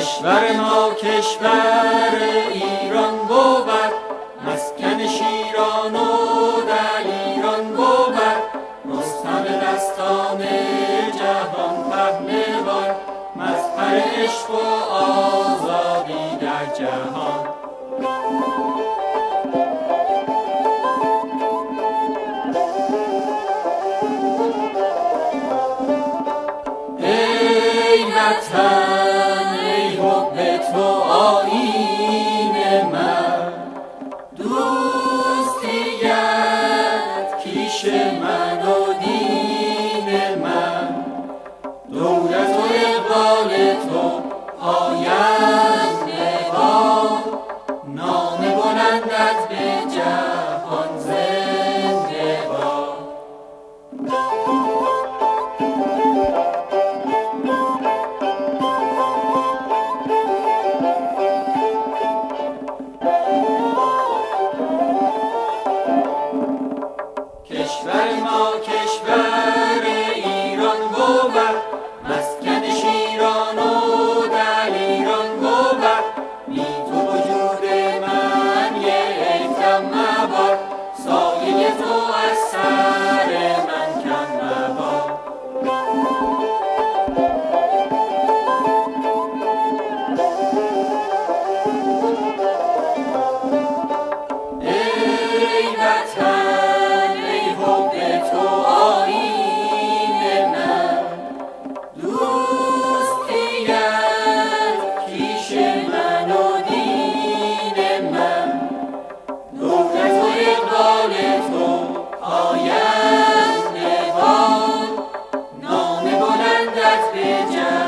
کشور ایران بود. مسکن شیران و ایران بود. رستم دستان جهان پهلوان. مظهر عشق و آزادی در جهان. ای وطن من و دین من. دولت و اقبال تو. کشور ایران بود مسکن شیران و ایران بود بی تو وجود من یکم مبار سایه تو life be just.